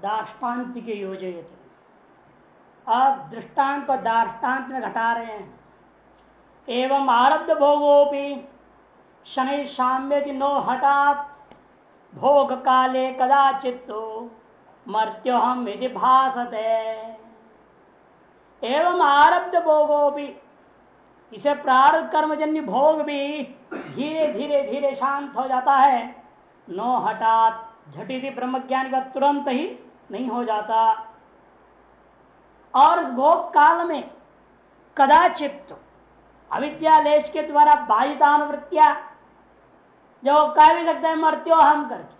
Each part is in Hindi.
दाष्टान्त के योजित अब दृष्टांत को दाष्टान्त में घटा रहे हैं। एवं आरब्ध भोगोपि शनि साम्य नो हटात भोग काले कदाचित तो मर्त्यो हम यदि भाषते एवं आरब्ध भोगो भी इसे प्रारब्ध कर्मजन्य भोग भी धीरे धीरे धीरे शांत हो जाता है। नो हटात झटिति ब्रह्म ज्ञान का तुरंत ही नहीं हो जाता। और भोग काल में कदाचित तो अविद्यालेश के द्वारा बाधितानुवृत्तिया जो कह भी सकता है मरत्यो हम करके।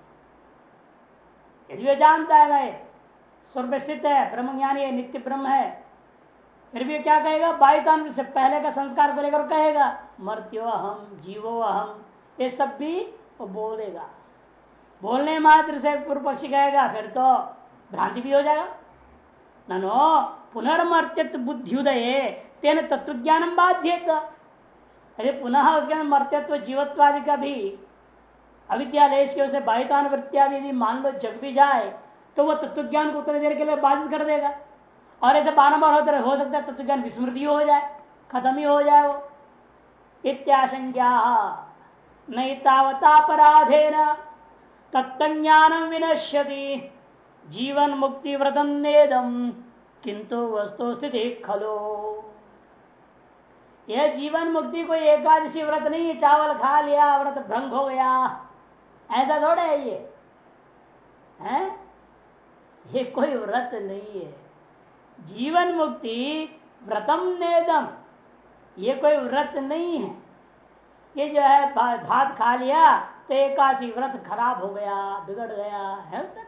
यदि वे जानता है भाई, स्वर्ग स्थित है ब्रह्म ज्ञानी है, नित्य ब्रह्म है, फिर भी क्या कहेगा? बाह्यतान से पहले का संस्कार को लेकर कहेगा, मर्त्यो अहम जीवो अहम ये सब भी वो बोलेगा। बोलने मात्र से पूर्व पक्षी कहेगा, फिर तो भ्रांति भी हो जाएगा। ननो पुनर्मर्त्यत्व बुद्धिदय तेन तत्व ज्ञान बाध्य अरे पुनः उसके मर्त्यत्व जीवत्वादि का भी अविद्यालय की ओर से बाह्यतानुवृत्तिया यदि मान लो जग भी जाए तो वह तत्व ज्ञान को उतने देर के लिए बाधित कर देगा। और ऐसे बारम्बार होते हो सकता है तत्व ज्ञान विस्मृति हो जाए, खत्म ही हो जाए वो। इत्याशंज्ञा नहीं तावतापराधे न तत्ज्ञान विनश्यति। जीवन मुक्ति व्रतम नेदम, किंतु वस्तु स्थिति खलो। यह जीवन मुक्ति कोई एकादशी व्रत नहीं चावल खा लिया, व्रत भ्रंग हो गया। ऐसा थोड़ा है ये। है? ये कोई व्रत नहीं है। जीवन मुक्ति व्रतम नेदम, ये कोई व्रत नहीं है। ये जो है भात खा लिया तो एकादशी व्रत खराब हो गया, बिगड़ गया, है ना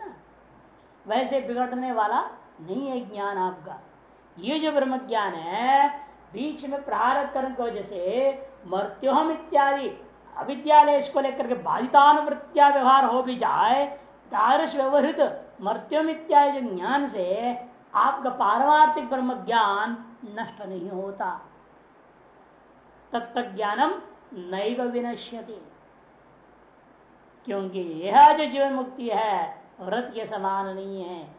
वैसे बिगड़ने वाला नहीं है ज्ञान आपका। ये जो ब्रह्म ज्ञान है, बीच में प्रहार की वजह से मर्त्योहम इत्यादि, अविद्यालय को लेकर के बाधितानुवृत्तिया व्यवहार हो भी जाए तारस व्यवहित मर्त्योम इत्यादि जो ज्ञान से आपका पारमार्थिक ब्रह्म ज्ञान नष्ट नहीं होता। तत्त ज्ञानम नैव विनश्यति। क्योंकि यह जो जीवन मुक्ति है व्रत के समान नहीं है।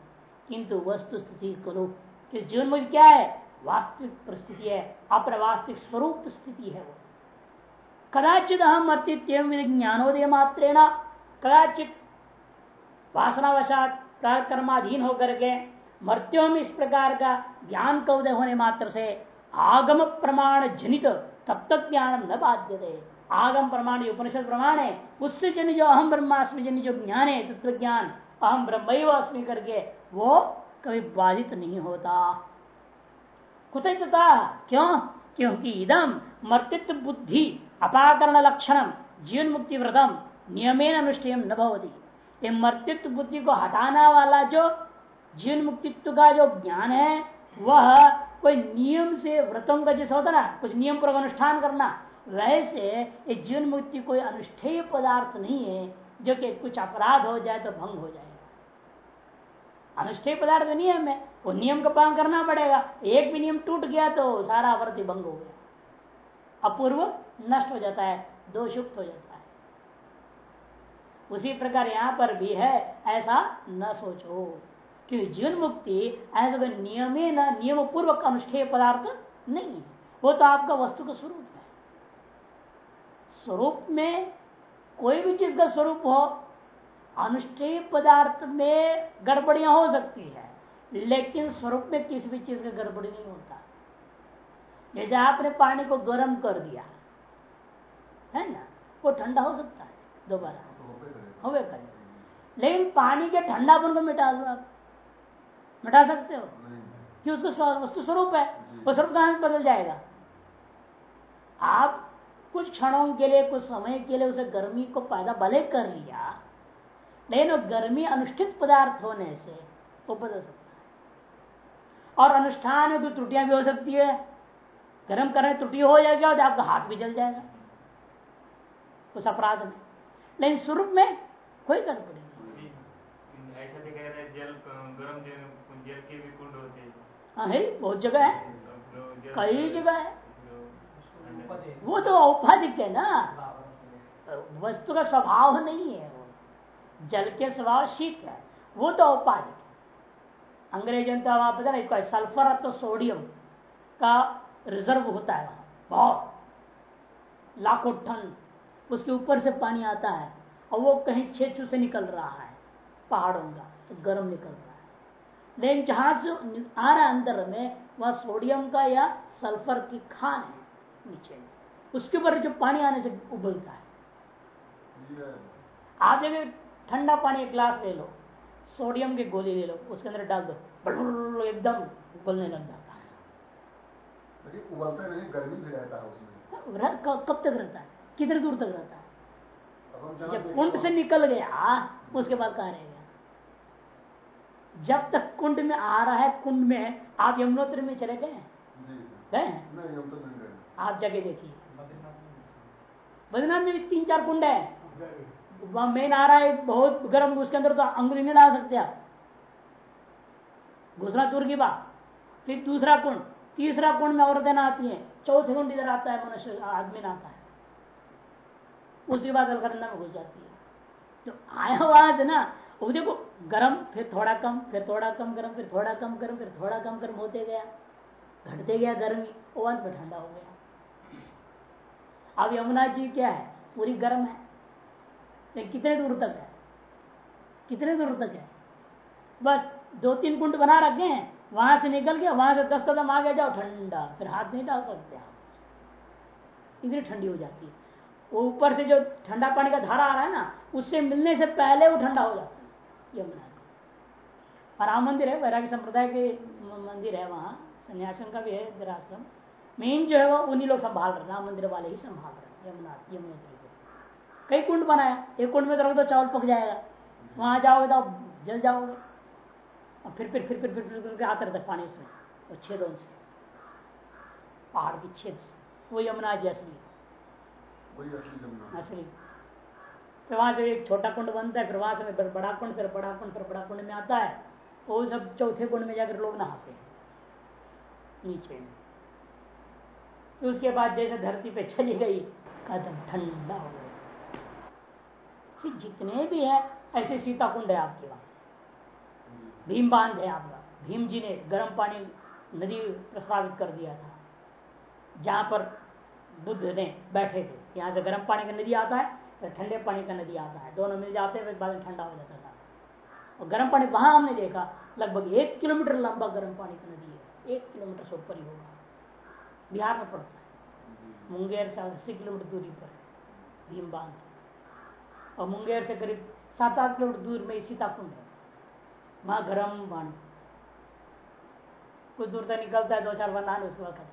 किंतु वस्तु स्थिति करो कि जीवन मुक्ति क्या है? वास्तविक परिस्थिति है अपने वास्तविक स्वरूप स्थिति है वो। कदाचित हम अर्तित्व ज्ञानोदय मात्रेण, कदाचित वासनावशात कर्माधीन होकर के मृत्यु में इस प्रकार का ज्ञान का उदय होने मात्र से आगम प्रमाण जनित तब तक ज्ञान न बाध्य दे आगम प्रमाण उपनिषद प्रमाण है, उससे जन जो अहम ब्रह्मास्मि जन जो ज्ञान है तत्व ज्ञान अहम ब्रह्म अस्मी करके वो कभी बाधित नहीं होता। कुतः क्यों? क्योंकि इदम मर्तित्व बुद्धि अपाकरण लक्षण जीवन मुक्ति व्रतम नियमेन अनुष्ठेय न भवती। ये मर्तित्व बुद्धि को हटाना वाला जो जीवन मुक्तित्व का जो ज्ञान है, वह कोई नियम से व्रतों का जैसा होता ना, कुछ नियम पूर्वक अनुष्ठान करना, वैसे ये जीवन मुक्ति कोई अनुष्ठेय पदार्थ नहीं है, जो कि कुछ अपराध हो जाए तो भंग हो जाएगा अनुष्ठेय पदार्थ नियम है। वो नियम का पालन करना पड़ेगा। एक भी नियम टूट गया तो सारा व्रत भंग हो गया। अपूर्व नष्ट हो जाता है दोषुक्त हो जाता है। उसी प्रकार यहाँ पर भी है, ऐसा न सोचो। क्योंकि जीवन मुक्ति ऐसा नियम नियम पूर्वक अनुष्ठेय पदार्थ नहीं है। वो तो आपका वस्तु का स्वरूप है। स्वरूप में कोई भी चीज़ का स्वरूप हो अनुष्ठेय पदार्थ में गड़बड़ियाँ हो सकती है लेकिन स्वरूप में किसी भी चीज़ का गड़बड़ी नहीं होता। जैसे आपने पानी को गर्म कर दिया है ना? वो ठंडा हो सकता है दोबारा। हो करे लेकिन पानी के ठंडापन को मिटा दो आप। मिटा सकते हो? कि उसको वस्तु स्वरूप है। वो स्वरूप कहाँ बदल जाएगा? आप कुछ क्षणों के लिए कुछ समय के लिए उसे गर्मी को पैदा भले कर लिया लेकिन वो गर्मी अनुष्ठित पदार्थ होने से वो बदल सकता है। और अनुष्ठान में तो त्रुटियाँ भी हो सकती है गर्म करने त्रुटि हो जाएगी और आपका हाथ भी जल जाएगा। उस अपराध में लेकिन स्वरूप में कोई गड़बड़ी नहीं। ऐसा भी कह रहे जल गर्म जल के भी कुंड होते हैं। हाँ है बहुत जगह है। कई जगह है। वो तो औपाधिक है ना। वस्तु का स्वभाव नहीं है वो। जल के स्वभाव शीत है वो तो औपाधिक अंग्रेज़ों का वहाँ पता नहीं सल्फ़र तो सोडियम का रिज़र्व होता है वहाँ बहुत। लाखों टन उसके ऊपर से पानी आता है और वो कहीं छेचू से निकल रहा है पहाड़ों का तो गर्म निकल रहा है। लेकिन जहाँ से आ रहा है अंदर में वह सोडियम का या सल्फ़र की खान है नीचे उसके ऊपर जो पानी आने से उबलता है। आप जब ठंडा पानी एक गिलास ले लो सोडियम की गोली ले लो उसके अंदर डाल दो एकदम उबलने लग जाता है। उबलता नहीं गर्मी भी रहता है कब तक रहता है? कितने दूर तक रहता है? जब कुंड से निकल गया उसके बाद कहा रहेगा जब तक कुंड में आ रहा है कुंड में आप यमुनोत्र में चले गए? गए? आप जगह देखिए। बद्रीनाथ में भी तीन चार कुंड है। मेन आ रहा है, बहुत गर्म, उसके अंदर तो अंगुली नहीं डाल सकते आप। घुसना दूर की बात। फिर दूसरा कुंड, तीसरा कुंड में औरतें आती हैं, चौथे कुंड इधर आता है, मनुष्य, आदमी आता है। उसके बाद अलखरंदा में घुस जाती है। तो आया आवाज़ ना, वो देखो, गर्म, फिर थोड़ा कम, फिर थोड़ा कम गर्म, फिर थोड़ा कम गर्म, फिर थोड़ा कम गर्म होते गया। घटते गया गर्मी, वो अंत में ठंडा हो गया। अब यमुना जी क्या है, पूरी गर्म है। लेकिन कितने दूर तक है? कितने दूर तक है? बस दो तीन कुंड बना रखे हैं, वहाँ से निकल गया वहाँ से दस कदम आ गया जाओ, ठंडा। फिर हाथ नहीं डाल सकते आप। इतनी ठंडी हो जाती है। वो ऊपर से जो ठंडा पानी का धारा आ रहा है ना, उससे मिलने से पहले वो ठंडा हो जाता है। यमुना और राम मंदिर है, वैराग्य संप्रदाय के मंदिर है वहाँ। सन्यासन का भी है मेन जो है वो उन्हीं लोग संभाल रहे राम मंदिर वाले ही संभाल रहे यमुना यमुनोत्री को कई कुंड बनाया। एक कुंड में तो रख दो चावल पक जाएगा। वहाँ जाओगे तो आप जल जाओगे। और फिर फिर फिर फिर फिर फिर, फिर आते रहते पानी उसमें और छेदों से। पहाड़ की छेद से। वो यमुना जी असली। असली फिर वहाँ से एक छोटा कुंड बनता है फिर वहाँ से बड़ा कुंड फिर बड़ा कुंड फिर बड़ा कुंड में आता है। वो सब चौथे कुंड में जाकर लोग नहाते हैं। नीचे में। तो उसके बाद जैसे धरती पे चली गई कदम ठंडा हो गया। जितने भी है, ऐसे सीता कुंड है आपके वहाँ। भीम बाँध है आपका। भीम जी ने गर्म पानी नदी प्रस्तावित कर दिया था, जहाँ पर बुद्ध ने बैठे थे। यहाँ से गर्म पानी का नदी आता है ठंडे पानी का नदी आता है। दोनों मिल जाते हैं बाद में ठंडा हो जाता था और गर्म पानी वहाँ हमने देखा, लगभग एक किलोमीटर लंबा गर्म पानी का नदी है। एक किलोमीटर से ऊपर ही होगा। बिहार में पड़ता है। मुंगेर से अस्सी किलोमीटर दूरी पर भीम बाँध और मुंगेर से करीब सात आठ किलोमीटर दूर में सीताकुंड है। वहाँ गर्म पानी कुछ दूर तक निकलता है दो चार बार नहाने उसके बाद खत्म।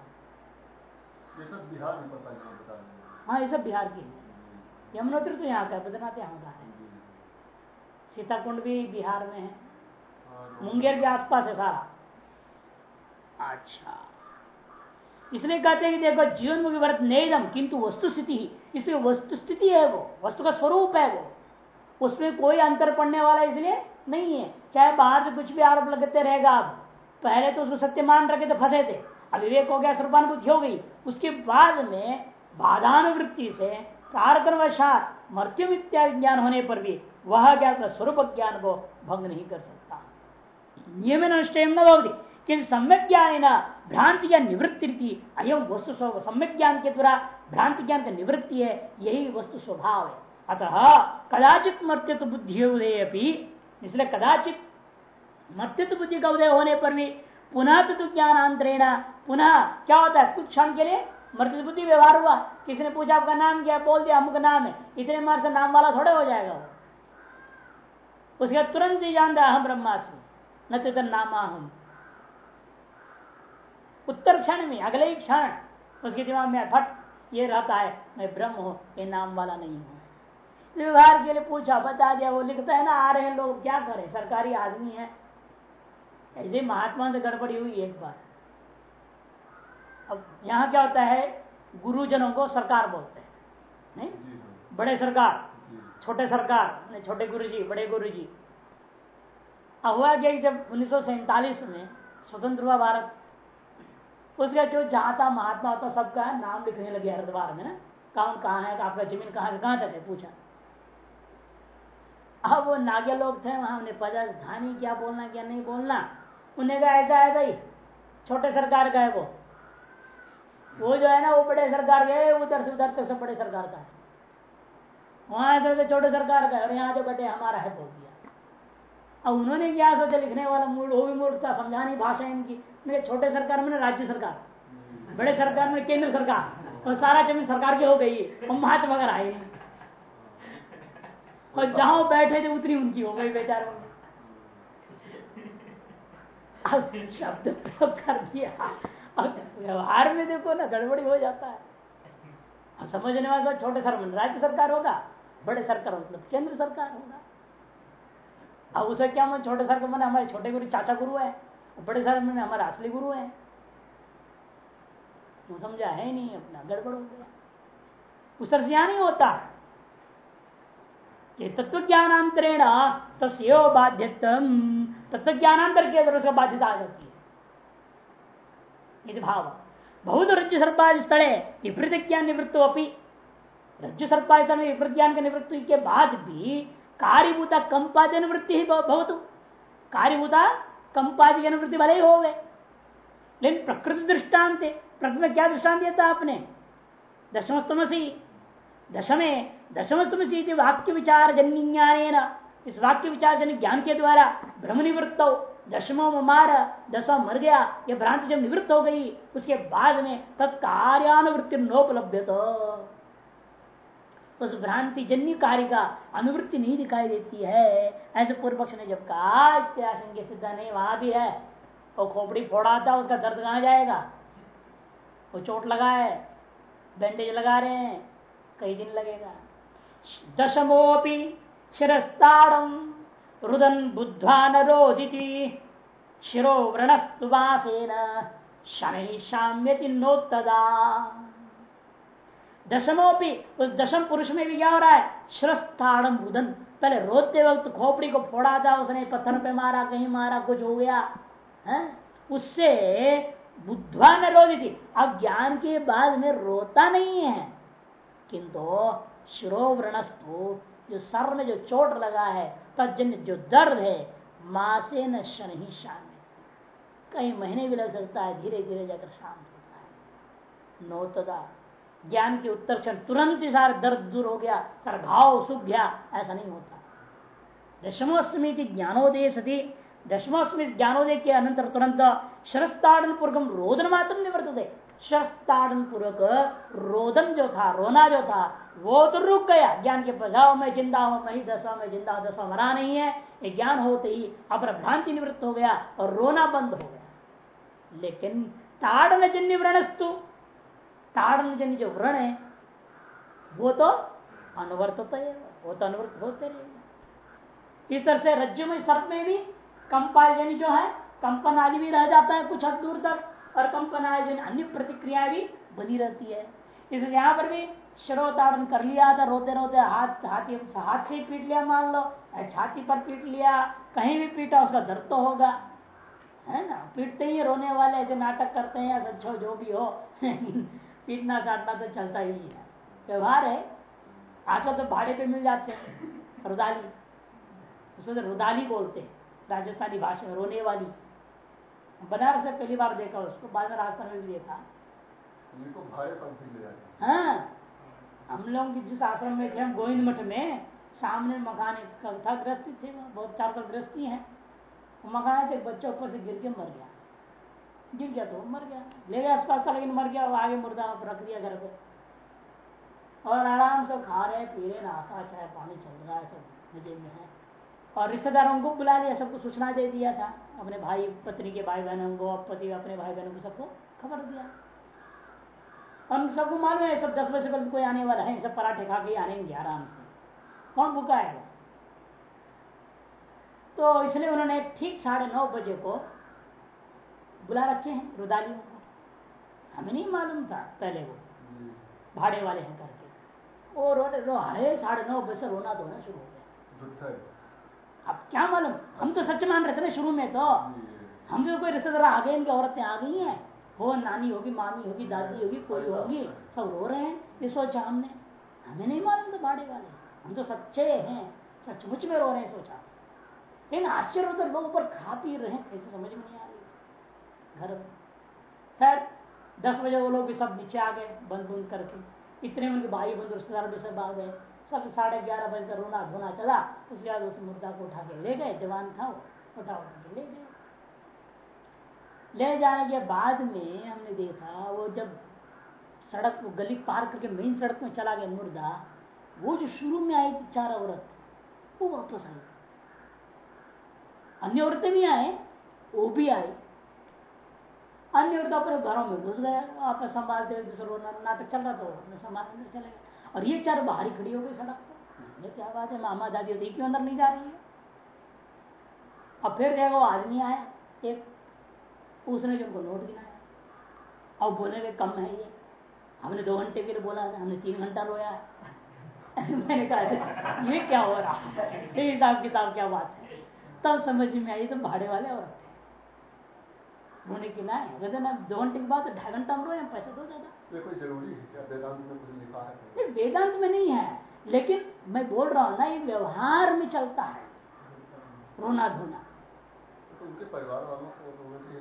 बिहार में पड़ता हाँ ये सब बिहार की है। यमुनोत्री तो यहाँ का है बद्रनाथ यहाँ का है। सीताकुंड भी बिहार में है मुंगेर के आसपास है सारा। अच्छा। इसलिए कहते हैं कि देखो, जीवन मुखी व्रत नेदम किंतु वस्तु स्थिति इसलिए वस्तु स्थिति है वो, वस्तु का स्वरूप है वो। उसमें कोई अंतर पड़ने वाला इसलिए नहीं है। चाहे बाहर से कुछ भी आरोप लगते रहेगा आप, पहले तो उसको सत्य मान रखे तो फंसे थे। अविवेक हो गया स्वरूपानुभूति हो गई। उसके बाद में बाधानुवृत्ति से कारकर्वशात मर्त्यम इत्यादि ज्ञान होने पर भी वह क्या स्वरूप ज्ञान को भंग नहीं कर सकता। नियम निश्चय न भवती। किंतु सम्यक ज्ञान न भ्रांति ज्ञान निवृत्ति अयम वस्तु सम्यक ज्ञान के द्वारा भ्रांति ज्ञान का निवृत्ति है यही वस्तु स्वभाव। है अतः कदाचित मर्त्यत्व बुद्धि उदय भी इसलिए कदाचित मर्त्यत्व बुद्धि का उदय होने पर भी, पुनः तो ज्ञानांतरेण पुनः क्या होता है, कुछ क्षण के लिए मृत्यु बुद्धि व्यवहार हुआ, किसी ने पूछा, आपका नाम क्या बोल दिया अमुक नाम है। इतने मार से नाम वाला थोड़े हो जाएगा वो। उसके तुरंत ही जानता हम ब्रह्मास्मि, न तो नाम हम उत्तर क्षण में अगले ही क्षण उसके दिमाग में फट ये रहता है मैं ब्रह्म हूँ ये नाम वाला नहीं हूँ। व्यवहार के लिए पूछा बता दिया वो लिखता है ना आ रहे हैं लोग क्या करें सरकारी आदमी है। ऐसे महात्मा से गड़बड़ी हुई एक बार। अब यहाँ क्या होता है गुरुजनों को सरकार बोलते हैं नहीं? बड़े सरकार छोटे सरकार छोटे गुरु जी बड़े गुरु जी अब हुआ क्या जब उन्नीस में स्वतंत्र हुआ भारत उसका जो था महात्मा होता, सबका नाम लिखने लगे हरिद्वार में ना। कौन कहाँ है, आपका ज़मीन कहाँ से कहाँ तक है, पूछा। अब वो नागे लोग थे, वहाँ उन्हें पता धानी क्या बोलना, क्या नहीं बोलना। उन्हें कहा, ऐसा है भाई, छोटे सरकार का है वो। वो जो है ना, वो बड़े सरकार के, उधर से उधर तक सब बड़े सरकार का है। वहाँ से तो छोटे सरकार का है, और यहाँ जो बटे हमारा है बोल दिया। अब उन्होंने क्या सोचा, लिखने वाला मूल वो भी मूल था समझानी भाषा इनकी। मेरे छोटे सरकार में राज्य सरकार बड़े सरकार में केंद्र सरकार और सारा ज़मीन सरकार की हो गई और महात्मा आए और जहाँ बैठे थे उतनी उनकी हो गई बेचारों अब शब्द प्रयोग कर दिया। व्यवहार में देखो ना गड़बड़ी हो जाता है। और समझने वाला छोटे सर राज्य सरकार होगा बड़े सरकार मतलब केंद्र सरकार होगा। अब उसे क्या मैं छोटे सर मैंने हमारे छोटे गुरु चाचा गुरु है। बड़े सर मैंने हमारे असली गुरु है। वो समझा है नहीं, अपना गड़बड़ हो गया उस तरह से यहाँ नहीं होता। कि तत्व ज्ञानांतरेण तस्यो बाध्यतम। तत्व ज्ञानांतर के अंदर उसका बाध्यता आ जाती है। भाव। बहुत रज्जु सर्पाद स्थले विपरीत ज्ञान निवृत्तो अपनी रज्जु सर्पाद में विपरीत ज्ञान के निवृत्ति के बाद भी कार्यभूता कंपादी अनुवृत्ति ही बहुत कार्यभूता कंपादी अनुवृत्ति भले ही हो गए। लेकिन प्रकृति दृष्टांत, प्रकृति में क्या दृष्टांत दिया था आपने? दशमस्तमसी, दशमे, दशमस्तमसी वाक्य विचार जन्य ज्ञान इस वाक्य विचार जन्य ज्ञान के द्वारा भ्रम निवृत्त दशमो मार दसवा मर गया यह भ्रांति जब निवृत्त हो गई, उसके बाद में तत्कार्यानुवृत्ति नोपलब्ध उस भ्रांति जन्य कार्य का अनुवृत्ति नहीं दिखाई देती है। ऐसे पूर्व पक्ष ने जब कहा सिद्धा नहीं, वहाँ भी है। वो खोपड़ी फोड़ा था उसका दर्द कहा जाएगा? वो चोट लगा है बैंडेज लगा रहे हैं, कई दिन लगेगा। दशमोपी शिरस्ताड़म रुदन बुद्धा नरोदिति शिरो व्रणस्तुवासेन शनि शाम्यति नोत्तदा। दशमोपी, उस दशम पुरुष में भी क्या हो रहा है? श्रस्ताड़म रुदन पहले रोते वक्त खोपड़ी को फोड़ा था, उसने पत्थर पे मारा, कहीं मारा, कुछ हो गया। है? उससे बुद्धवा न रो थी। अब ज्ञान के बाद में रोता नहीं है। किंतु शिरोव्रणस्तु जो सर में जो चोट लगा है तजन्य जो दर्द है, मासे न शन ही शान कई महीने भी लग सकता है धीरे धीरे जाकर शांत होता है। नोतदा ज्ञान के उत्तर क्षण तुरंत ही सारा दर्द दूर हो गया, सारा घाव सूख गया, ऐसा नहीं होता। दशमोस्मी ज्ञानोदय सती दशमोस्मी ज्ञानोदय के अनंतर तुरंत शरस्ताड़न पूर्वक रोदन मात्र निवर्त शरस्ताड़न पूर्वक रोदन जो था, रोना जो था, वो तो रुक गया। ज्ञान के बजाव में ज़िंदा हूँ, मैं ही में ज़िंदा हूँ दसवा मरा नहीं है। ये ज्ञान होते ही अपर भ्रांति निवृत्त हो गया और रोना बंद हो गया। लेकिन ताड़न जन्य व्रणस्तु ताड़न जन्य जो व्रण है, वो तो अनुवर्त वो तो अनुवर्त होते रहेगा इस तरह से रज्जु में, सर्प में भी कंपाजन जो है, कंपन आदि भी रह जाता है कुछ हद दूर तक, और कंपन आदि अन्य प्रतिक्रियाएँ भी बनी रहती है। इसलिए यहाँ पर भी शरोतारण कर लिया था, रोते रोते हाथ, हाथी, हाथ से पीट लिया, मान लो छाती पर पीट लिया, कहीं भी पीटा, उसका दर्द तो होगा। है ना? पीटते ही रोने वाले, ऐसे नाटक करते हैं या सच्चो जो भी हो। पीटना चाटना तो चलता ही है। व्यवहार है। आजकल तो भाड़े पे मिल जाते हैं। रुदाली। उसको तो रुदाली बोलते हैं। राजस्थानी भाषा में रोने वाली। बनारस से पहली बार देखा उसको बाद में राजस्थान में भी देखा। हाँ। हम लोग जिस आश्रम में थे हम गोविंद मठ में सामने मकान एक था गृहस्थी थे बहुत चार तो गृहस्थी है। मकान थे बच्चा ऊपर से गिर के मर गया। गिर गया तो मर गया। ले गया आसपास का लेकिन मर गया आगे मुर्दा रख दिया घर पे। और आराम से खा रहे, पी रहे, नाश्ता, चाय, पानी चल रहा है, सब मज़े में है। और रिश्तेदारों को बुला लिया, सबको सूचना दे दिया था। अपने भाई, पत्नी के भाई बहनों को पति, अपने भाई बहनों को सबको खबर दिया। हम सबको मालूम है सब दस बजे कोई आने वाला है सब पराठे खा के आनेंगे आराम से। कौन भूखा है? तो इसलिए उन्होंने ठीक साढ़े नौ बजे को बुला रखे हैं रुदालियों को हमें नहीं मालूम था पहले वो। भाड़े वाले हैं करके और रो आए साढ़े नौ बजे से रोना धोना शुरू हो गया। अब क्या मालूम? हम तो सच मान रहे थे ना शुरू में तो। हम जो कोई रिश्तेदार आ गए इनकी औरतें आ गई हैं। हो नानी होगी मामी होगी दादी होगी कोई होगी सब रो रहे हैं। ये सोचा हमने। हमें नहीं मालूम था भाड़े वाले। हम तो सच्चे हैं। सचमुच में रो रहे हैं सोचा। लेकिन आश्चर्य तो लोग ऊपर खा पी रहे हैं। कैसे समझ में नहीं आ रही। घर। खैर, दस बजे वो लोग भी सब नीचे आ गए, बंद बंद करके। इतने उनके भाई बंद, रिश्तेदार भी सब आ गए। सब साढ़े ग्यारह बजे तक रोना धोना चला। उसके बाद उस मुर्दा को उठा के ले गए, जवान था वो, उठा उठा के ले गए। ले जाने के बाद में हमने देखा, वो जब सड़क गली पार करके मेन सड़क में चला गया मुर्दा, वो जो शुरू में आई थी चार औरत, वो वापस आई। अन्य औरतें भी आए, वो भी आई। अन्य औरत अपने घरों में घुस गए आपस संभालते हुए नाटक चल रहा था अपने संभाल अंदर चले गए। और ये चार बाहरी खड़ी हो गई सड़क पर। क्या बात है, मामा दादी होती क्यों अंदर नहीं जा रही है। अब फिर देखो आदमी आया, एक उसने जो उनको नोट दिलाया और बोले के कम है ये। हमने दो घंटे के लिए बोला था हमने तीन घंटा रोया। मैंने कहा, ये क्या हो रहा है? हिसाब किताब क्या बात है? तब समझ में आई तो भाड़े वाले और रोने की ना कहते ना दो घंटे के बाद ढाई घंटा हम रोए पैसा दो ज़्यादा। ज़रूरी है क्या? वेदांत में कुछ लिखा है ये वेदांत में नहीं है लेकिन मैं बोल रहा हूँ ना ये व्यवहार में चलता है। रोना धोना। तो उनके परिवार वालों को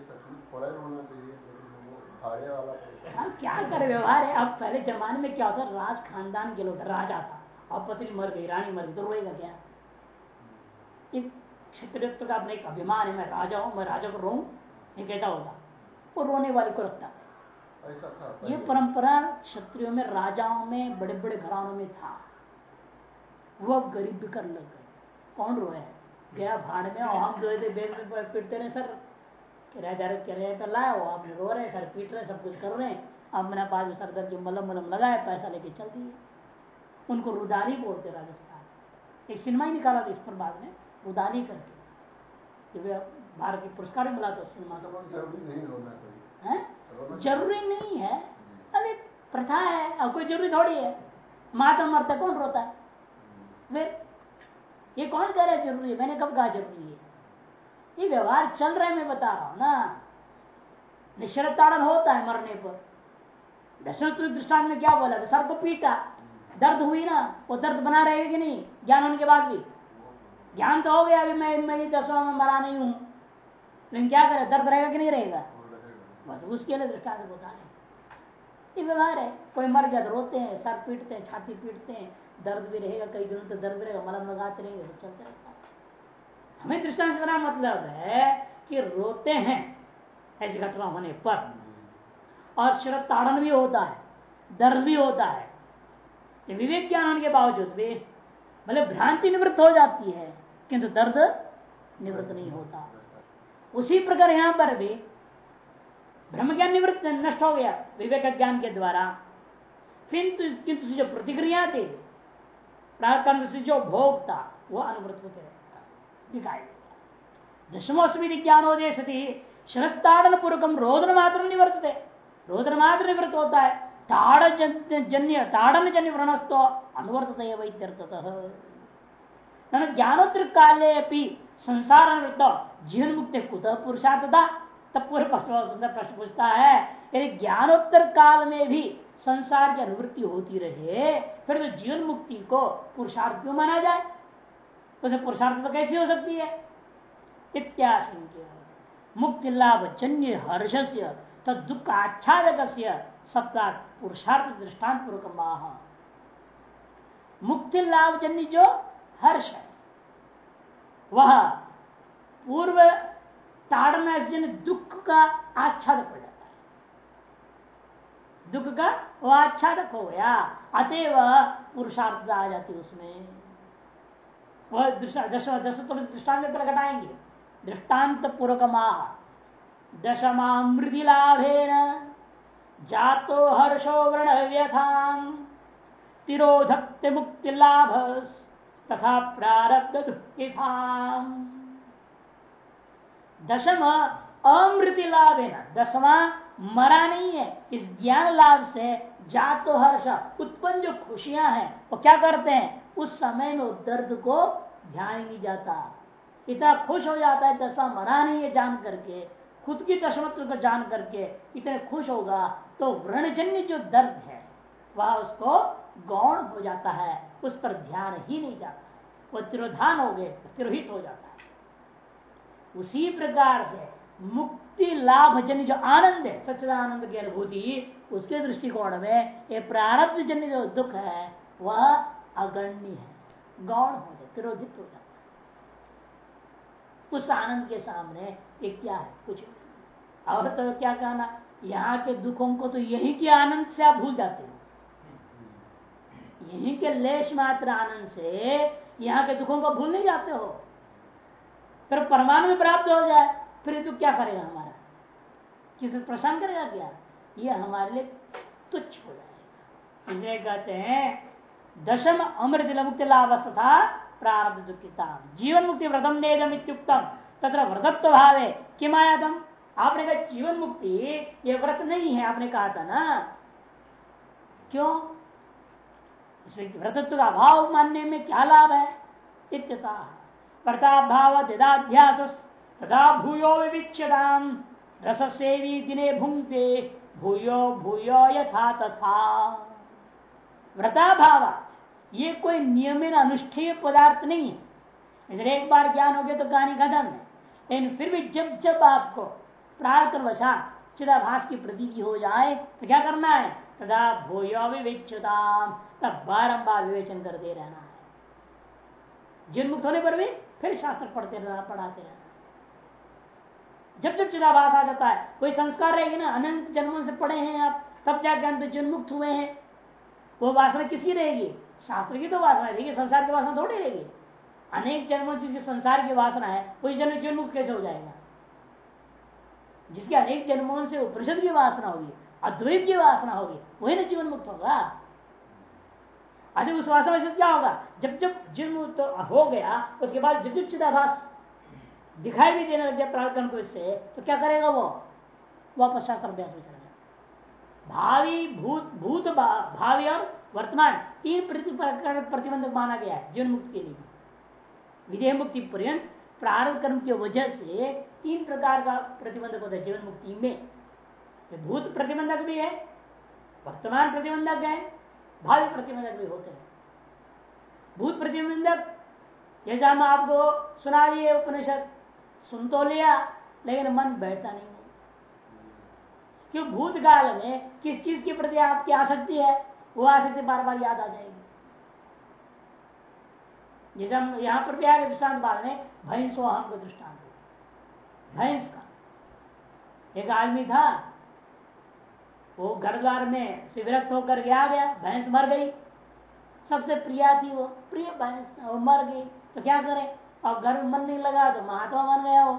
सच में थोड़ा रोना चाहिए लेकिन वो भाड़े वाला तो- हाँ क्या कर व्यवहार है? अब पहले जमाने में क्या होता राज खानदान के लोग राजा था। अब पत्नी मर गई रानी मर गई तो रोएगा क्या? एक क्षत्रियत्व का अपने एक अभिमान है मैं राजा हूँ मैं राजा को रो ये कैसा होगा वो रोने वाले को रखता। था ये परंपरा क्षत्रियों में राजाओं में बड़े बड़े घरानों में था। वो अब गरीब भी कर लग गए। कौन रोए? गया भाड़ में और हम जो थे बेग में पीटते रहे सर। किराएदार किराए पर लाए हो आप रो रहे सर पीट रहे सब कुछ कर रहे हैं। अब मैंने बाद में सर दर्द जो मलम मलम लगाया पैसा लेके चल दिए। उनको रुदानी बोलते राजस्थान। एक सिनेमा ही निकाला था इस पर बाद में रुदानी करके। भारत की पुरस्कार मिला था सिनेमा मतलब ज़रूरी नहीं है रोना ज़रूरी नहीं है। अब एक प्रथा है अब कोई ज़रूरी थोड़ी है। माता मरता कौन रोता है? फिर ये कौन कह रहा है ज़रूरी है? मैंने कब कहा ज़रूरी है? ये व्यवहार चल रहा है मैं बता रहा हूँ ना। निश्चय ताड़न होता है मरने पर। दशरथ दृष्टांत में क्या बोला? सर को पीटा। दर्द हुई ना वो दर्द बना रहेगा कि नहीं? ज्ञान होने के बाद भी। ज्ञान तो हो गया अभी मैं मैं दसवा में मरा नहीं हूँ। लेकिन क्या करे? दर्द रहेगा कि नहीं रहेगा? बस उसके लिए दृष्टांत बता रहे ये व्यवहार है। कोई मर गया तो रोते हैं, सर पीटते हैं, छाती पीटते हैं। दर्द भी रहेगा, कई दिनों तक दर्द रहेगा, मलम लगाते रहेंगे, सब चलते रहता है। हमें दृष्टांत बना मतलब है कि रोते हैं, ऐसी घटना होने पर। और शरद ताड़न भी होता है, दर्द भी होता है। विवेक ज्ञान के बावजूद भी, भले भ्रांति निवृत्त हो जाती है, किंतु दर्द निवृत्त नहीं होता। उसी प्रकार यहाँ पर भी ब्रह्म ज्ञान निवृत्त नष्ट हो गया, विवेक ज्ञान के द्वारा। किंतु किंतु जो प्रतिक्रिया थे प्राकर्म से जो भोग था, वो अनुवृत्त होते दिखाई दशमोस्मी ज्ञानोदय सती शरस्ताड़न पूर्वकम रोदन मात्र निवर्तते। रोदन मात्र निवृत्त होता है, ताड़ जन्य ताड़न जन्य व्रणस्तो अनुवर्तत वैत्यर्थतः। ज्ञानोत्तर काले संसार अनुवृत्त जीवन मुक्त कुतः पुरुषार्थता तब पूर्व सुंदर प्रश्न पूछता है, यदि ज्ञानोत्तर काल में भी संसार की अनुवृत्ति होती रहे, फिर तो जीवन मुक्ति को पुरुषार्थ क्यों माना जाए? उसे पुरुषार्थ तो कैसी हो सकती है? इत्याशंक्य। मुक्ति लाभ जन्य हर्ष से तद दुख आच्छादक सप्ताह पुरुषार्थ दृष्टांत पूर्वक माह। मुक्ति लाभ जन्य जो हर्ष है, वह पूर्व ताड़ना जन दुख का आच्छादक हो जाता है। दुख का वह आच्छादक हो गया। अतएव पुरुषार्थ आ जाती उसमें। वह दश तो दृष्टांत प्रकटाएँगे दृष्टांत पूर्वक माह दशमामृति लाभेन जातो हर्षो वर्ण व्यथाम तिरोधक्ति मुक्ति लाभ तथा प्रारब्ध दुखिताम दशम अमृति लाभ है ना? दसवा मरा नहीं है। इस ज्ञान लाभ से जातो हर्ष, उत्पन्न जो खुशियाँ हैं, वो क्या करते हैं? उस समय में दर्द को ध्यान नहीं जाता। इतना खुश हो जाता है दसवा मरा नहीं है जान करके, खुद की दशमत्व को जान करके इतने खुश होगा तो व्रणजन्य जो दर्द है, वह उसको गौण हो जाता है, उस पर ध्यान ही नहीं जाता। वो तिरोधान हो गए, तिरोहित हो जाता उसी प्रकार से मुक्ति लाभ जन्य जो आनंद है, सच्चिदानंद की अनुभूति, उसके दृष्टिकोण में ये प्रारब्ध जन्य जो दुख है, वह अगण्य है, गौण हो जाए तिरोधित हो जाता उस आनंद के सामने ये क्या है? कुछ और तो क्या कहना, यहाँ के दुखों को तो यही के आनंद से आप भूल जाते हो। यही के लेश मात्र आनंद से यहाँ के दुखों को भूल नहीं जाते हो। फिर परमाणु में प्राप्त हो जाए, फिर दुख क्या करेगा हमारा? किसी प्रसन्न करेगा क्या? ये हमारे लिए तुच्छ हो जाएगा। कहते हैं, दशम अमृत मुक्ति लाभ था प्रारब्ध दुखिता जीवन मुक्ति व्रतम नेदम इत्युक्तम। तथा व्रतत्व भावे। किम आया तुम आपने कहा जीवन मुक्ति, ये व्रत नहीं है, आपने कहा था ना? क्यों? इसमें व्रतत्व का अभाव मानने में क्या लाभ है? इत्यता व्रताभाव दिदाध्यास तथा भूयो विविच्यताम। रस सेवी दिने भुंगते भूयो भूयो यथा तथा। व्रताभाव ये कोई नियमित अनुष्ठेय पदार्थ नहीं है। इसलिए एक बार ज्ञान हो गया तो कहानी खत्म है। लेकिन फिर भी जब जब आपको प्रार्थन वशा चिदाभास की प्रतीति हो जाए तो क्या करना है? तदा भूयो विवेचताम तब बारंबार विवेचन करते रहना है। जिन मुक्त होने पर भी फिर शास्त्र पढ़ते रहना, पढ़ाते रहना। जब जब चिदाभास आ जाता है, कोई संस्कार रहेगी ना, अनंत जन्मों से पढ़े हैं आप, तब जाकर अंत जन्म मुक्त हुए हैं। वो वासना किसकी रहेगी? शास्त्र की तो वासना रहेगी, संसार की वासना थोड़ी रहेगी। अनेक जन्मों से संसार की वासना है वही जन्म जीवन मुक्त कैसे हो जाएगा? जिसके अनेक जन्मों से उपनिषद की वासना होगी, अद्वैत की वासना होगी, वही ना जीवन मुक्त होगा। अरे उस वासना से क्या होगा? जब जब जीवन मुक्त हो गया, उसके बाद जब जब दिखाई भी देने लग गया को इससे तो क्या करेगा वो? वापस शास्त्र अभ्यास में चलेगा भावी भूत भूत भावी और वर्तमान तीन प्रतिबंधक माना गया है, जीवन मुक्ति के लिए। विधेय मुक्ति पर्यंत प्रारंभ कर्म की वजह से तीन प्रकार का प्रतिबंधक होता है, जीवन मुक्ति में। भूत प्रतिबंधक भी है, वर्तमान प्रतिबंधक है भावी प्रतिबंधक भी होते हैं। भूत प्रतिबंधक जैसे हम आपको सुना दिए उपनिषद, सुन तो लिया, लेकिन मन बैठता नहीं क्यों? भूतकाल में किस चीज़ के प्रति आपकी आसक्ति है, वो आसक्ति बार बार याद आ जाएगी। जैसे हम यहाँ पर भी आए दृष्टांत बाल में, भैंसो हम का दृष्टांत। भैंस का। एक आदमी था वो घर द्वार में से विरक्त होकर के आ गया, भैंस मर गई। सबसे प्रिया थी वो, प्रिय भैंस, वो मर गई। तो क्या करे? और घर मन नहीं लगा तो महात्मा बन गया वो।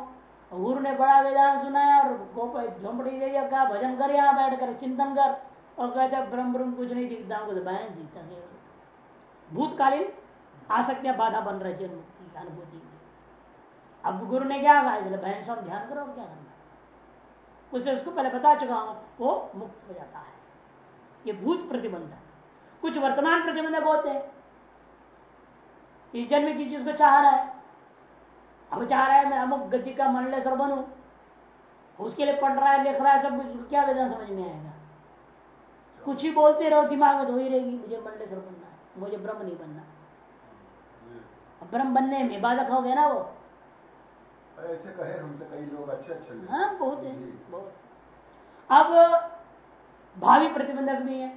गुरु ने बड़ा वेदांत सुनाया और गोप झोंपड़ी दे दिया, कहा, भजन कर यहाँ बैठ कर, चिंतन कर। और कहते ब्रह्म ब्रह्म, कुछ नहीं दिखता हमको तो भैंस दिखता केवल भूतकालीन आसक्तियाँ बाधा बन रहे जन्म मुक्ति अनुभूति अब गुरु ने क्या कहा? भैंस और ध्यान करो क्या करना उसे उसको पहले बता चुका हूँ वो मुक्त हो जाता है। ये भूत प्रतिबंधक कुछ वर्तमान प्रतिबंधक होते हैं। इस जन्म की चीज़ को चाह रहा है। अब चाह रहा है मैं अमुक गति का मंडलेश्वर बनू। उसके लिए पढ़ रहा है, लिख रहा है, सब कुछ, क्या वेदना समझ में आएगा? कुछ ही बोलते रहो, दिमाग में तो वही रहेगी, मुझे मंडलेश्वर बनना है, मुझे ब्रह्म नहीं बनना। ब्रह्म बनने में बाधक हो गया ना वो। ऐसे कहे हमसे कई लोग अच्छे अच्छे हाँ बहुत है। बहुत। अब भावी प्रतिबंधक भी है।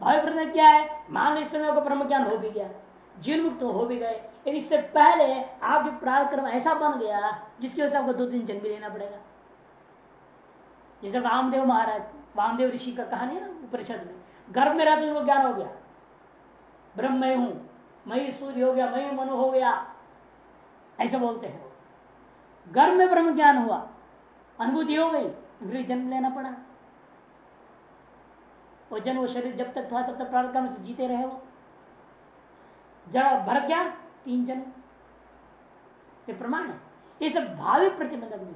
भावी प्रतिबंधक क्या है? मान इस समय को ब्रह्म ज्ञान हो भी गया जीवन मुक्त हो भी गए लेकिन इससे पहले आपके प्राण क्रम ऐसा बन गया जिसकी वजह से आपको दो तीन जन्म भी लेना पड़ेगा। जैसे रामदेव महाराज वामदेव ऋषि का कहानी है ना उपनिषद में गर्भ में रहते उनको ज्ञान हो गया। ब्रह्म मैं हूँ मैं सूर्य हो गया मई मनु हो गया ऐसे बोलते हैं। गर्भ में ब्रह्म ज्ञान हुआ, अनुभूति हो गई, फिर जन्म लेना पड़ा। वो जन्म वो शरीर जब तक था, तब तक प्राण से जीते रहे वो। जड़ भर क्या तीन जन्म। ये प्रमाण है। ये सब भावी प्रतिबंधक नहीं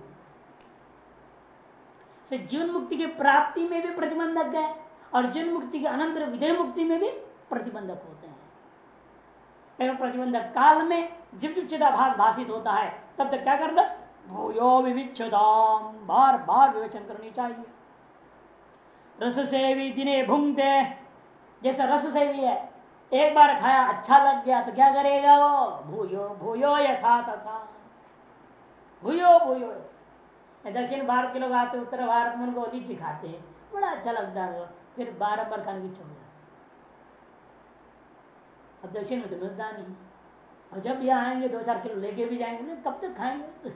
से जीवन मुक्ति की प्राप्ति में भी प्रतिबंधक है, और जीवन मुक्ति के अनंतर विधेय मुक्ति में भी प्रतिबंधक होते हैं। प्रतिबंधक काल में जब जब चिदाभास भाषित होता है, तब तक क्या करना? भूयो बार बार विवेचन करनी चाहिए। रस सेवी दिने भूंगते। जैसा रस सेवी है, एक बार खाया अच्छा लग गया तो क्या करेगा वो? भूयो भूयो यथा तथा। भूयो भूयो। दक्षिण भारत के लोग आते, उत्तर भारत में उनको लीची खाते हैं। बड़ा अच्छा लगता है फिर बारह बार खाने की छोड़ अब दक्षिण में तो मिलता नहीं। और जब यहाँ आएँगे, दो चार किलो लेके भी जाएँगे कब तक खाएँगे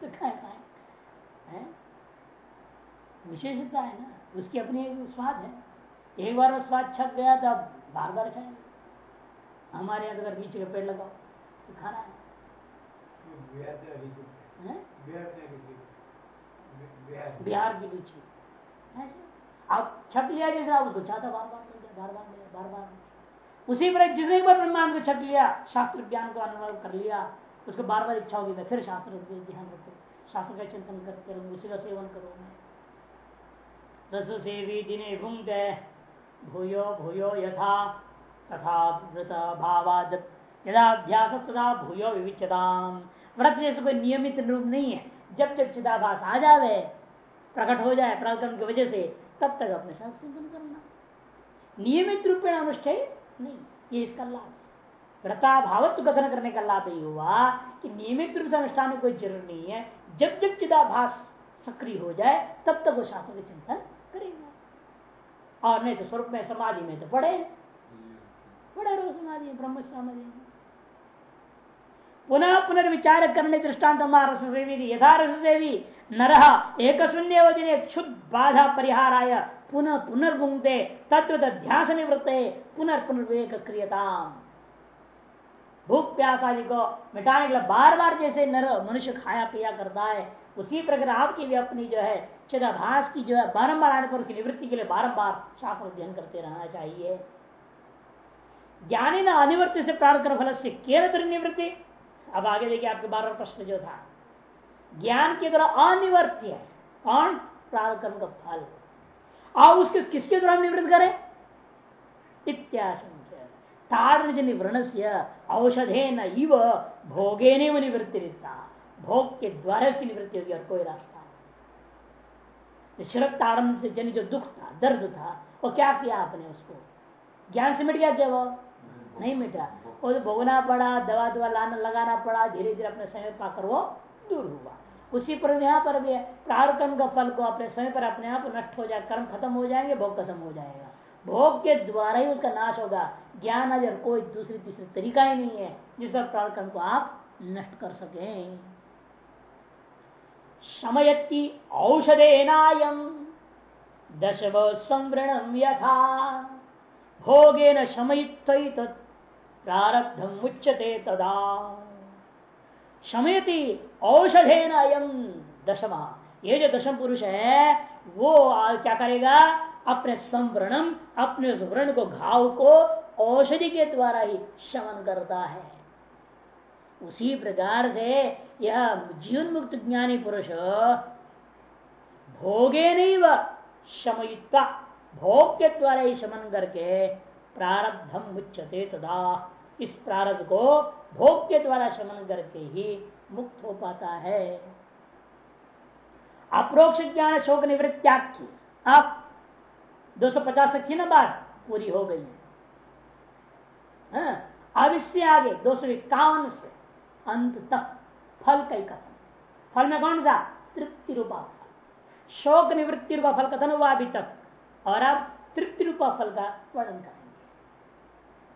तो खाए खाए। विशेषता है ना, उसकी अपनी एक स्वाद है। एक बार वो स्वाद छक गया तो बार बार छाएगा हमारे यहाँ तो अगर बीच का पेड़ लगाओ तो खाना है। बिहार की लीची अब छक लिया जैसे आप उसको चाहता बार बार बार बार मिले बार बार उसी पर जिसने बार ब्रह्मांड को छक लिया, शास्त्र ज्ञान को अनुभव कर लिया, उसको बार बार इच्छा होगी मैं फिर शास्त्र ध्यान रखो। शास्त्र का चिंतन करते रहूँ, उसी का सेवन करो। मैं रस सेवी दिने भूंगते भूयो भूयो यथा, तथा व्रत भावाद। यदा अभ्यास तथा भूयो विविचताम व्रत जैसे कोई नियमित रूप नहीं है। जब जब चिदाभास आ जावे, प्रकट हो जाए प्राक्रम की वजह से, तब तक अपने साथ चिंतन करना। नियमित रूप में अनुष्ठेय नहीं ये इसका लाभ व्रता भावत्व कथन करने का लाभ यही हुआ कि नियमित रूप से अनुष्ठान में कोई ज़रूर नहीं है। जब जब चिदाभास सक्रिय हो जाए तब तक वो शास्त्र के चिंतन करेगा। और नहीं तो स्वरूप में समाधि में तो पढ़े पढ़े रोज समाधि ब्रह्म समाधि पुनः पुनर्विचार करने दृष्टांत रस सेवी यथा रस सेवी नर एक दिन क्षुद बाधा परिहाराय पुनः पुनर्भुंगते तत्व ध्यास निवृत्त पुनर्पुनर्वेक क्रियता भूख प्यास आदि को मिटाने के लिए बार बार जैसे नर मनुष्य खाया पिया करता है, उसी प्रकार आपकी भी अपनी जो है, चिदाभास की जो है बारम्बार आने पर उसकी निवृत्ति के लिए बारंबार शास्त्र अध्ययन करते रहना चाहिए। ज्ञानी न अनिवृत्ति से प्रार्थ कर फल से केवल निवृत्ति? अब आगे देखिए आपके बार प्रश्न जो था। ज्ञान के द्वारा अनिवर्त्य है। कौन? प्रार्थ कर्म का फल। और उसके किसके द्वारा निवृत्त करें? इत्याशंक तारण व्रण से औषधे न इव भोगे ने निवृत्ति भोग के द्वारा उसकी निवृत्ति होगी और कोई रास्ता नहीं। शरद ताड़न से जन जो दुख था दर्द था वो क्या किया आपने उसको? ज्ञान से मिट गया क्या वो? नहीं मिटा। वो तो भोगना पड़ा, दवा दवा लाना, लगाना पड़ा धीरे धीरे अपने समय पाकर वो दूर हुआ। उसी पर यहाँ पर भी प्रारकर्म का फल को अपने समय पर अपने आप नष्ट हो जाए, कर्म खत्म हो जाएँगे, भोग खत्म हो जाएगा। भोग के द्वारा ही उसका नाश होगा। ज्ञान अगर कोई दूसरी तीसरी तरीका ही नहीं है, जिस पर प्रारकर्म को आप नष्ट कर सके। शमयती औषधेनायम दशव संवृणम यथा। भोगे न शमयित प्रारब्धम मुच्यते तदा। शमयति औषधेन अयम दशमा। ये जो दशम पुरुष है, वो क्या करेगा? अपने संवरणम अपने व्रण को, घाव को औषधि के द्वारा ही शमन करता है। उसी प्रकार से यह जीवन मुक्त ज्ञानी पुरुष भोगे नहीं व शमयुक्ता भोग के द्वारा ही शमन करके प्रारब्धम मुच्यते तदा। इस प्रारब्ध को भोग के द्वारा शमन करके ही मुक्त हो पाता है। अप्रोक्ष ज्ञान शोक निवृत्त्याख्य अब 250 तक की ना बात पूरी हो गई है। हाँ, अब इससे आगे दो सौ इक्यावन से अंत तक फल कई कथन। फल में कौन सा? तृप्ति रूपा फल। शोक निवृत्ति रूपा फल कथन हुआ अभी तक। और अब तृप्ति रूपा फल का वर्णन करेंगे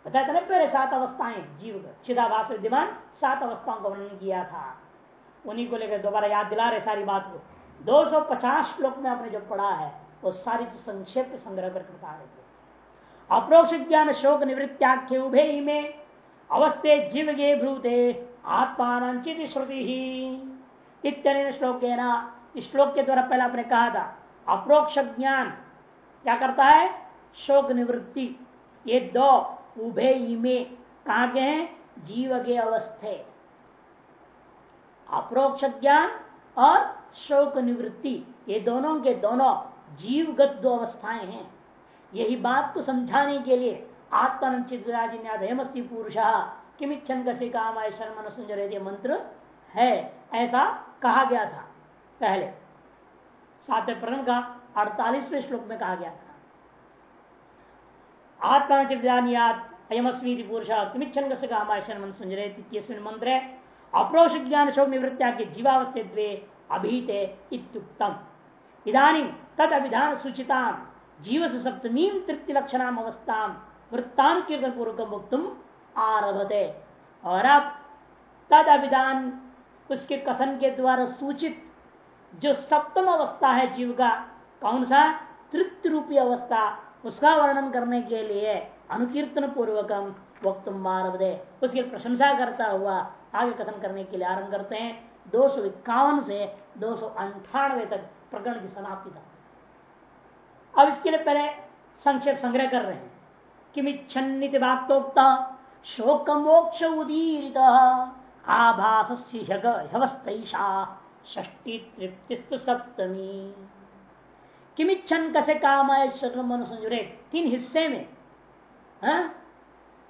बताया था ना पहले सात अवस्थाएँ, जीव चिदाभास विद्यमान सात अवस्थाओं का वर्णन किया था। उन्हीं को लेकर दोबारा याद दिला रहे सारी बात को। 250 श्लोक में आपने जो पढ़ा है, वो सारी तो संक्षेप संग्रह कर बता रहे थे। अप्रोक्ष ज्ञान शोक निवृत्त्याख्य उभे में अवस्थे जीव गे भ्रूते, आत्मान चित श्रुति। ही इतने श्लोक के इस श्लोक के द्वारा पहले आपने कहा था, अप्रोक्ष ज्ञान क्या करता है? शोक निवृत्ति। ये दो उभे इमे। कहा के हैं? जीव के अवस्थे। अप्रोक्ष ज्ञान और शोक निवृत्ति, ये दोनों के दोनों जीवगत दो अवस्थाएँ हैं। यही बात को समझाने के लिए आत्मनिचितमस्ती पुरुष किमिच्छन कसे काम आय शर्मन सुंजर मंत्र है। ऐसा कहा गया था। पहले सातवें प्रण का अड़तालीसवें श्लोक में कहा गया था। आत्मा चिदानियात अयमस्मी पुरुष किमिच्छन कसे काम आय शर्मन सुंजरे मंत्र अप्रोक्ष ज्ञान शोक निवृत्तिया के जीवावस्थे द्वे अभीते इत्युक्तम। इधानी तद अभिधान सूचिता जीव से सप्तमी तृप्ति लक्षणाम अवस्था वृत्तान कीर्तन पूर्वक मुक्तुम आरभते। और अब तद अभिधान उसके कथन के द्वारा सूचित जो सप्तम अवस्था है जीव का, कौन सा? तृप्ति रूपी अवस्था उसका वर्णन करने के लिए अनुकीर्तन पूर्वकम वक्त मारभदे उसकी प्रशंसा करता हुआ आगे कथन करने के लिए आरंभ करते हैं। दो सौ इक्यावन से दो सौ अंठानवे तक प्रकरण की समाप्ति तक। अब इसके लिए पहले संक्षेप संग्रह कर रहे हैं। किमिच्छन्नित वाक्योक्ता शोक मोक्ष उदीरित आभास षष्टी तृप्ति सप्तमी। किमिच्छन कसे काम आए मनुसंजुरे तीन हिस्से में। हा?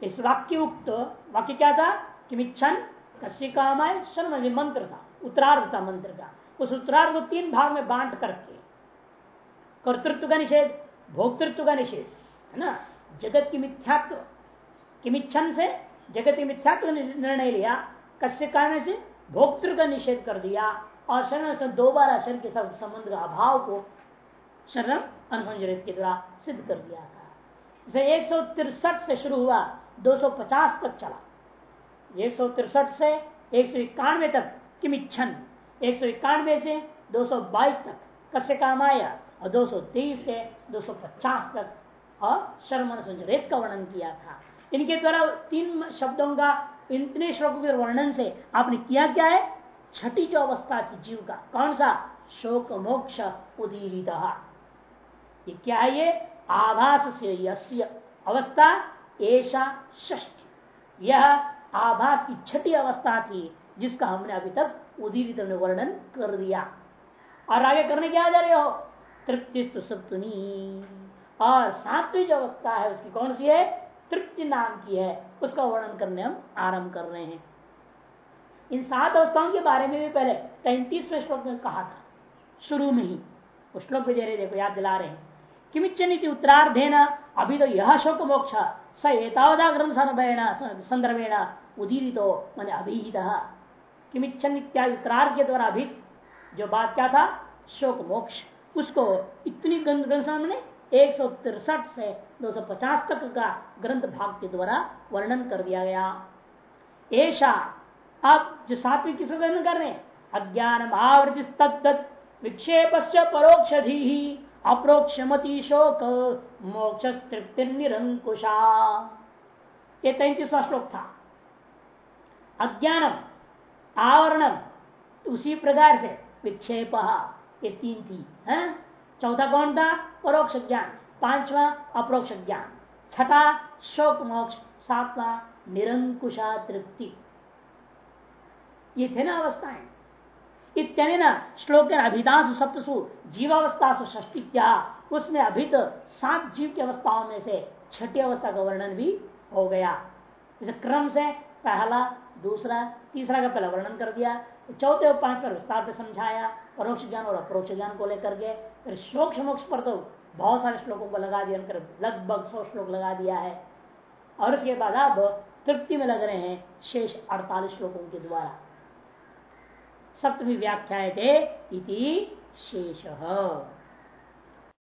इस वाक्य उक्त वाक्य क्या था? किमिच्छन कस्य काम आए शर्म मंत्र था उत्तरार्ध था मंत्र का उस उत्तरार्ध को तीन भाग में बांट करके, कर्तृत्व का निषेध, भोक्तृत्व का निषेध, है ना? जगत की मिथ्यात्व, किमिच्छन से जगत की मिथ्यात्व निर्णय लिया कस्य कारण से? भोक्तृ का निषेध कर दिया, और शरण से दो बार शरीर के संबंध का अभाव को शरण अनुसंजरित के द्वारा सिद्ध कर दिया था। इसे एक से शुरू हुआ 250 तक चला। एक से एक सौ इक्यानवे तक किम इच्छन एक सौ इक्यानवे से 222 तक कस्य काम आया, और 223 से 250 तक। और शर्म रेत का वर्णन किया था। इनके द्वारा तीन शब्दों का, इतने श्लोकों के वर्णन से आपने किया क्या है? छठी जो अवस्था थी जीव का, कौन सा? शोक मोक्ष उदीरित। ये क्या है ये आभास से अवस्था ऐसा ष्ठी यह आभास की छठी अवस्था थी, जिसका हमने अभी तक उदीरित वर्णन कर दिया। और आगे करने क्या जा रहे हो? तृप्ति सप्तमी। और सातवीं जो अवस्था है, उसकी कौन सी है? तृप्ति नाम की है। उसका वर्णन करने हम आरंभ कर रहे हैं। इन सात अवस्थाओं के बारे में भी पहले तैतीसवें श्लोक में कहा था। शुरू में ही। उस श्लोक भी दे रहे देखो, याद दिला रहे हैं। किमिच्छन उत्तरार्धेन? अभी तो यह शोक मोक्ष स एतावदा ग्रंथ संदर्भेण उदीरितो मन अभिहित। किमिच्छन इत्यादि उत्तरार्ध के द्वारा अभित जो बात क्या था? शोक मोक्ष उसको इतनी ग्रंथ ने एक सौ तिरसठ से दो सौ पचास तक का ग्रंथ भाग के द्वारा वर्णन कर दिया गया। ऐसा अब जो सात्विक किसको वर्णन कर रहे हैं? अज्ञान आवृत्ति विक्षेप परोक्ष अप्रोक्षमति शोक मोक्ष तृप्ति निरंकुशा ये तैतीसवा श्लोक था। अज्ञानम, आवरणम, उसी प्रकार से विक्षेप, ये तीन थी, है? चौथा कौन था? परोक्ष ज्ञान। पांचवा अप्रोक्ष ज्ञान। छठा शोक मोक्ष। सातवा निरंकुशा तृप्ति। ये थे ना अवस्थाएँ। ना श्लोक अभिदास सप्तसु जीवावस्था ष्टी क्या उसमें अभी तो सात जीव की अवस्थाओं में से छठी अवस्था का वर्णन भी हो गया। जैसे क्रम से पहला, दूसरा, तीसरा का पहला वर्णन कर दिया। चौथे और पाँच पर विस्तार से समझाया, परोक्ष ज्ञान और अप्रोक्ष ज्ञान को लेकर के फिर शोक्ष मोक्ष पर तो बहुत सारे श्लोकों को लगा दिया लगभग सौ श्लोक लगा दिया है। और उसके बाद अब तृप्ति में लग रहे हैं शेष अड़तालीस श्लोकों के द्वारा। सप्तमी व्याख्या थे इति शेष।